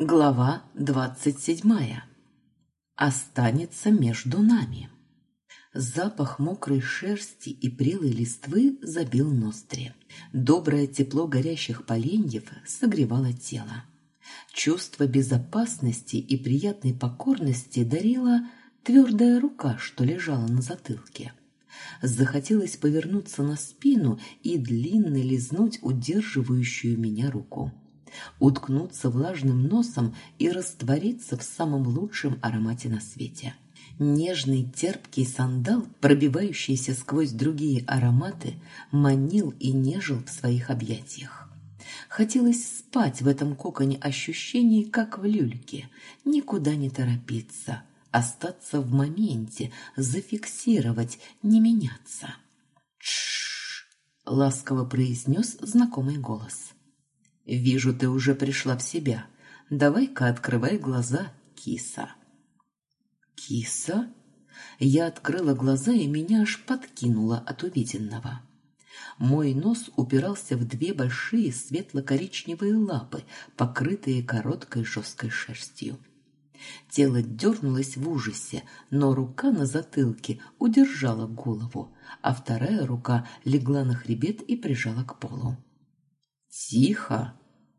Глава двадцать седьмая. Останется между нами. Запах мокрой шерсти и прелой листвы забил ноздри. Доброе тепло горящих поленьев согревало тело. Чувство безопасности и приятной покорности дарила твердая рука, что лежала на затылке. Захотелось повернуться на спину и длинно лизнуть удерживающую меня руку уткнуться влажным носом и раствориться в самом лучшем аромате на свете. Нежный терпкий сандал, пробивающийся сквозь другие ароматы, манил и нежил в своих объятиях. Хотелось спать в этом коконе ощущений, как в люльке, никуда не торопиться, остаться в моменте, зафиксировать, не меняться. «Тш-ш-ш!» ласково произнес знакомый голос. Вижу, ты уже пришла в себя. Давай-ка открывай глаза, киса. Киса? Я открыла глаза, и меня аж подкинуло от увиденного. Мой нос упирался в две большие светло-коричневые лапы, покрытые короткой жесткой шерстью. Тело дернулось в ужасе, но рука на затылке удержала голову, а вторая рука легла на хребет и прижала к полу. «Тихо!»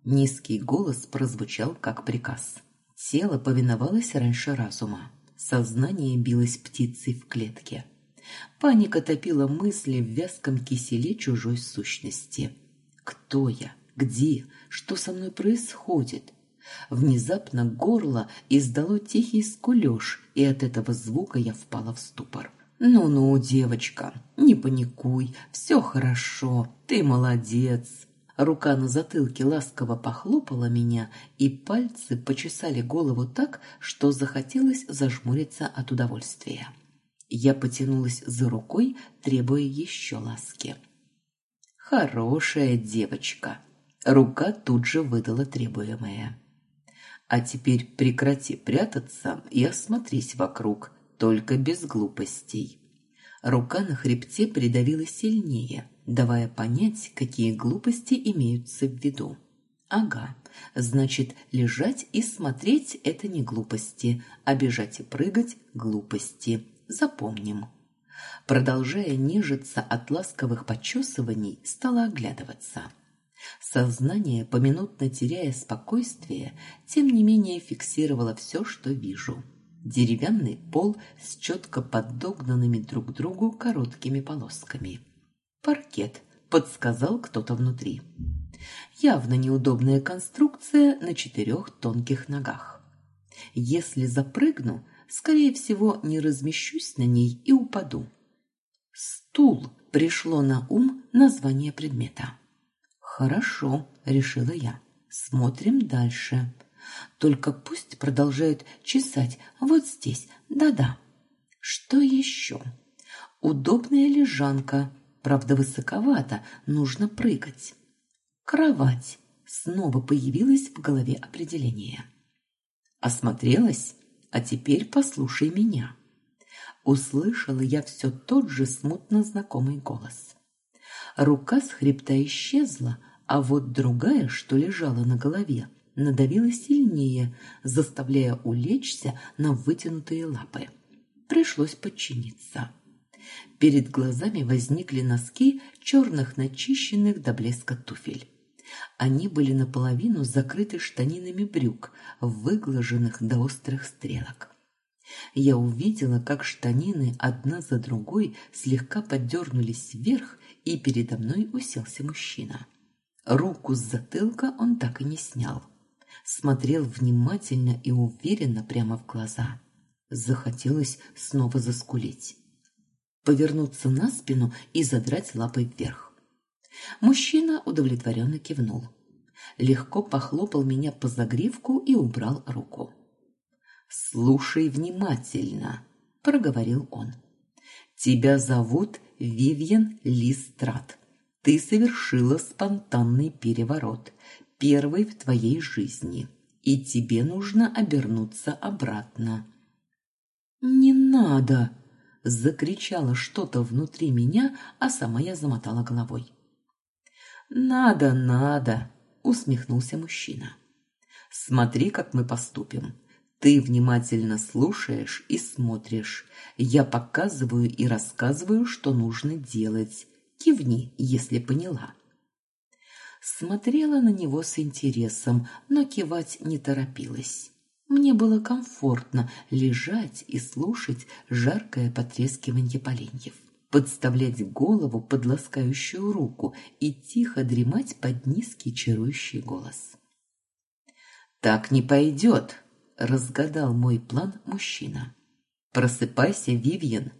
Низкий голос прозвучал как приказ. Тело повиновалось раньше разума. Сознание билось птицей в клетке. Паника топила мысли в вязком киселе чужой сущности. Кто я? Где? Что со мной происходит? Внезапно горло издало тихий скулёж, и от этого звука я впала в ступор. «Ну-ну, девочка, не паникуй, все хорошо, ты молодец». Рука на затылке ласково похлопала меня, и пальцы почесали голову так, что захотелось зажмуриться от удовольствия. Я потянулась за рукой, требуя еще ласки. «Хорошая девочка!» Рука тут же выдала требуемое. «А теперь прекрати прятаться и осмотрись вокруг, только без глупостей». Рука на хребте придавила сильнее – давая понять, какие глупости имеются в виду. Ага, значит, лежать и смотреть – это не глупости, а бежать и прыгать – глупости. Запомним. Продолжая нежиться от ласковых почесываний, стала оглядываться. Сознание, поминутно теряя спокойствие, тем не менее фиксировало все, что вижу. Деревянный пол с четко подогнанными друг к другу короткими полосками – Паркет, подсказал кто-то внутри. Явно неудобная конструкция на четырех тонких ногах. Если запрыгну, скорее всего, не размещусь на ней и упаду. Стул пришло на ум название предмета. Хорошо, решила я. Смотрим дальше. Только пусть продолжают чесать вот здесь. Да-да. Что еще? Удобная лежанка Правда, высоковато, нужно прыгать. Кровать. Снова появилось в голове определение. Осмотрелась, а теперь послушай меня. Услышала я все тот же смутно знакомый голос. Рука с хребта исчезла, а вот другая, что лежала на голове, надавила сильнее, заставляя улечься на вытянутые лапы. Пришлось подчиниться. Перед глазами возникли носки черных начищенных до блеска туфель. Они были наполовину закрыты штанинами брюк, выглаженных до острых стрелок. Я увидела, как штанины одна за другой слегка поддернулись вверх, и передо мной уселся мужчина. Руку с затылка он так и не снял. Смотрел внимательно и уверенно прямо в глаза. Захотелось снова заскулить повернуться на спину и задрать лапы вверх. Мужчина удовлетворенно кивнул. Легко похлопал меня по загривку и убрал руку. «Слушай внимательно», – проговорил он. «Тебя зовут Вивьен Листрат. Ты совершила спонтанный переворот, первый в твоей жизни, и тебе нужно обернуться обратно». «Не надо!» Закричало что-то внутри меня, а сама я замотала головой. «Надо, надо!» – усмехнулся мужчина. Смотри, как мы поступим. Ты внимательно слушаешь и смотришь. Я показываю и рассказываю, что нужно делать. Кивни, если поняла. Смотрела на него с интересом, но кивать не торопилась. Мне было комфортно лежать и слушать жаркое потрескивание поленьев, подставлять голову под ласкающую руку и тихо дремать под низкий чарующий голос. «Так не пойдет», — разгадал мой план мужчина. «Просыпайся, Вивьен.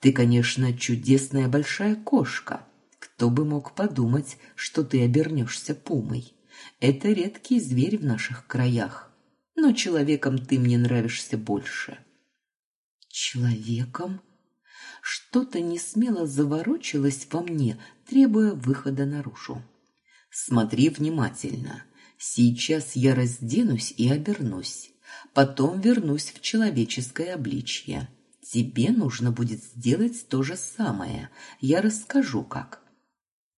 Ты, конечно, чудесная большая кошка. Кто бы мог подумать, что ты обернешься пумой? Это редкий зверь в наших краях но человеком ты мне нравишься больше. Человеком? Что-то несмело заворочилось во мне, требуя выхода наружу. Смотри внимательно. Сейчас я разденусь и обернусь. Потом вернусь в человеческое обличье. Тебе нужно будет сделать то же самое. Я расскажу, как.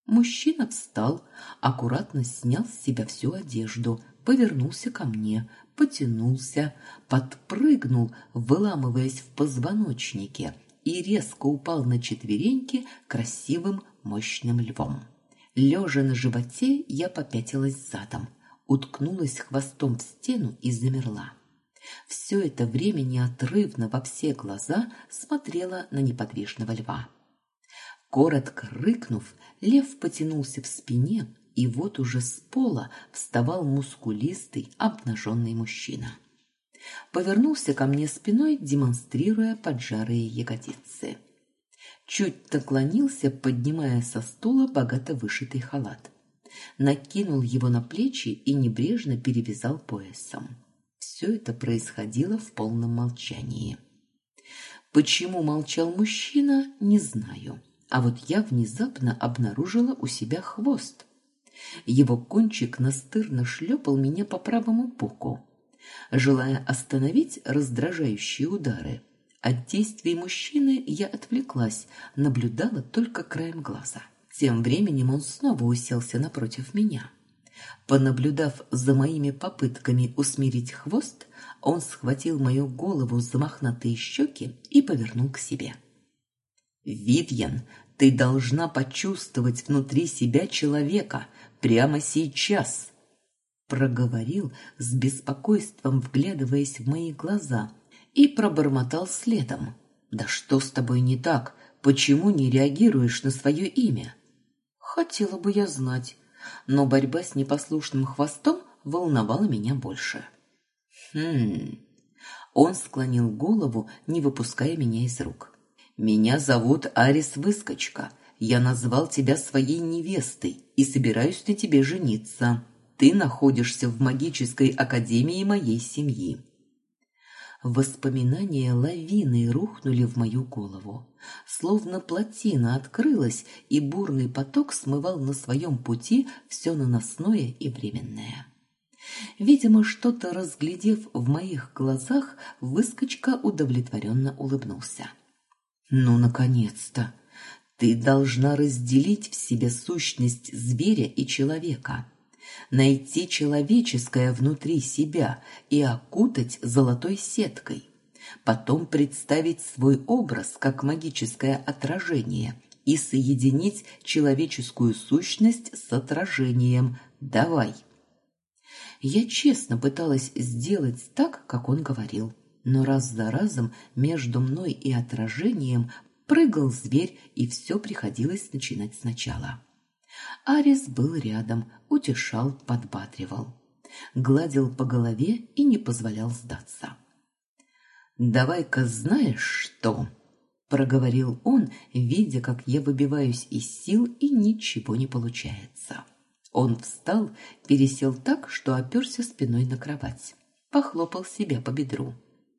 Мужчина встал, аккуратно снял с себя всю одежду, повернулся ко мне, потянулся, подпрыгнул, выламываясь в позвоночнике, и резко упал на четвереньки красивым мощным львом. Лежа на животе, я попятилась задом, уткнулась хвостом в стену и замерла. Все это время неотрывно во все глаза смотрела на неподвижного льва. Коротко рыкнув, лев потянулся в спине, и вот уже с пола вставал мускулистый, обнаженный мужчина. Повернулся ко мне спиной, демонстрируя поджарые ягодицы. Чуть наклонился, поднимая со стула богато вышитый халат. Накинул его на плечи и небрежно перевязал поясом. Все это происходило в полном молчании. Почему молчал мужчина, не знаю. А вот я внезапно обнаружила у себя хвост. Его кончик настырно шлепал меня по правому боку, желая остановить раздражающие удары. От действий мужчины я отвлеклась, наблюдала только краем глаза. Тем временем он снова уселся напротив меня. Понаблюдав за моими попытками усмирить хвост, он схватил мою голову за мохнатые щеки и повернул к себе. «Вивьен, ты должна почувствовать внутри себя человека, прямо сейчас!» Проговорил с беспокойством, вглядываясь в мои глаза, и пробормотал следом. «Да что с тобой не так? Почему не реагируешь на свое имя?» Хотела бы я знать, но борьба с непослушным хвостом волновала меня больше. «Хм...» Он склонил голову, не выпуская меня из рук. «Меня зовут Арис Выскочка. Я назвал тебя своей невестой и собираюсь на тебе жениться. Ты находишься в магической академии моей семьи. Воспоминания лавиной рухнули в мою голову. Словно плотина открылась, и бурный поток смывал на своем пути все наносное и временное. Видимо, что-то разглядев в моих глазах, выскочка удовлетворенно улыбнулся. «Ну, наконец-то! Ты должна разделить в себе сущность зверя и человека, найти человеческое внутри себя и окутать золотой сеткой, потом представить свой образ как магическое отражение и соединить человеческую сущность с отражением. Давай. Я честно пыталась сделать так, как он говорил, но раз за разом между мной и отражением Прыгал зверь, и все приходилось начинать сначала. Арис был рядом, утешал, подбадривал. Гладил по голове и не позволял сдаться. «Давай-ка знаешь что?» – проговорил он, видя, как я выбиваюсь из сил и ничего не получается. Он встал, пересел так, что оперся спиной на кровать. Похлопал себя по бедру.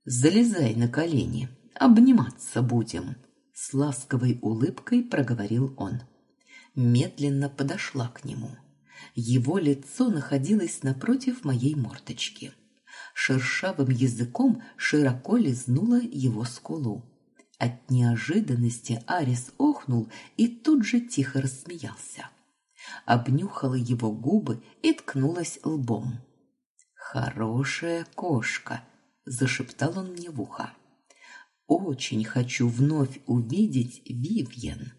«Залезай на колени, обниматься будем». С ласковой улыбкой проговорил он. Медленно подошла к нему. Его лицо находилось напротив моей мордочки. Шершавым языком широко лизнула его скулу. От неожиданности Арис охнул и тут же тихо рассмеялся. Обнюхала его губы и ткнулась лбом. «Хорошая кошка», – зашептал он мне в ухо. «Очень хочу вновь увидеть Вивьен».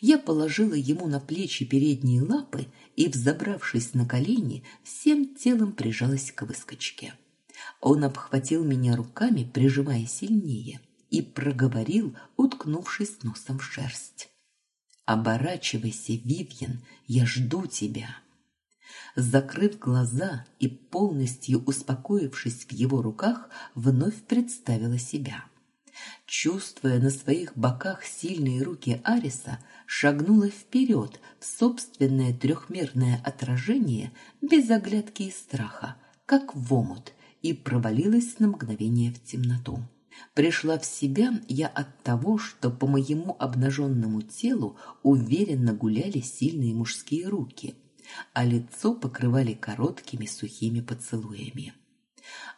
Я положила ему на плечи передние лапы и, взобравшись на колени, всем телом прижалась к выскочке. Он обхватил меня руками, прижимая сильнее, и проговорил, уткнувшись носом в шерсть. «Оборачивайся, Вивьен, я жду тебя». Закрыв глаза и полностью успокоившись в его руках, вновь представила себя. Чувствуя на своих боках сильные руки Ариса, шагнула вперед в собственное трехмерное отражение без оглядки и страха, как в омут, и провалилась на мгновение в темноту. Пришла в себя я от того, что по моему обнаженному телу уверенно гуляли сильные мужские руки, а лицо покрывали короткими сухими поцелуями.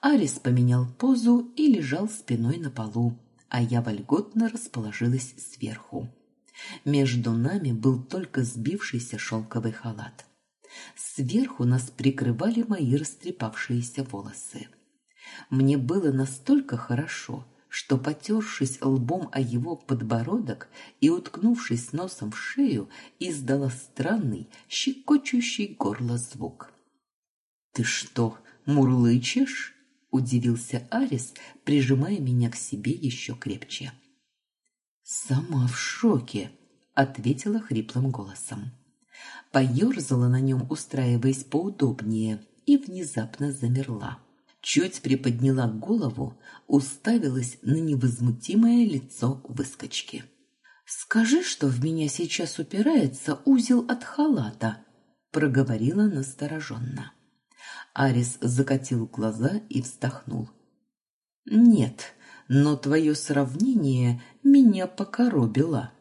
Арис поменял позу и лежал спиной на полу, а я вольготно расположилась сверху. Между нами был только сбившийся шелковый халат. Сверху нас прикрывали мои растрепавшиеся волосы. Мне было настолько хорошо, что, потершись лбом о его подбородок и уткнувшись носом в шею, издала странный, щекочущий горло звук. «Ты что, мурлычешь?» – удивился Арис, прижимая меня к себе еще крепче. «Сама в шоке», – ответила хриплым голосом. Поерзала на нем, устраиваясь поудобнее, и внезапно замерла чуть приподняла голову, уставилась на невозмутимое лицо выскочки. «Скажи, что в меня сейчас упирается узел от халата», – проговорила настороженно. Арис закатил глаза и вздохнул. «Нет, но твое сравнение меня покоробило».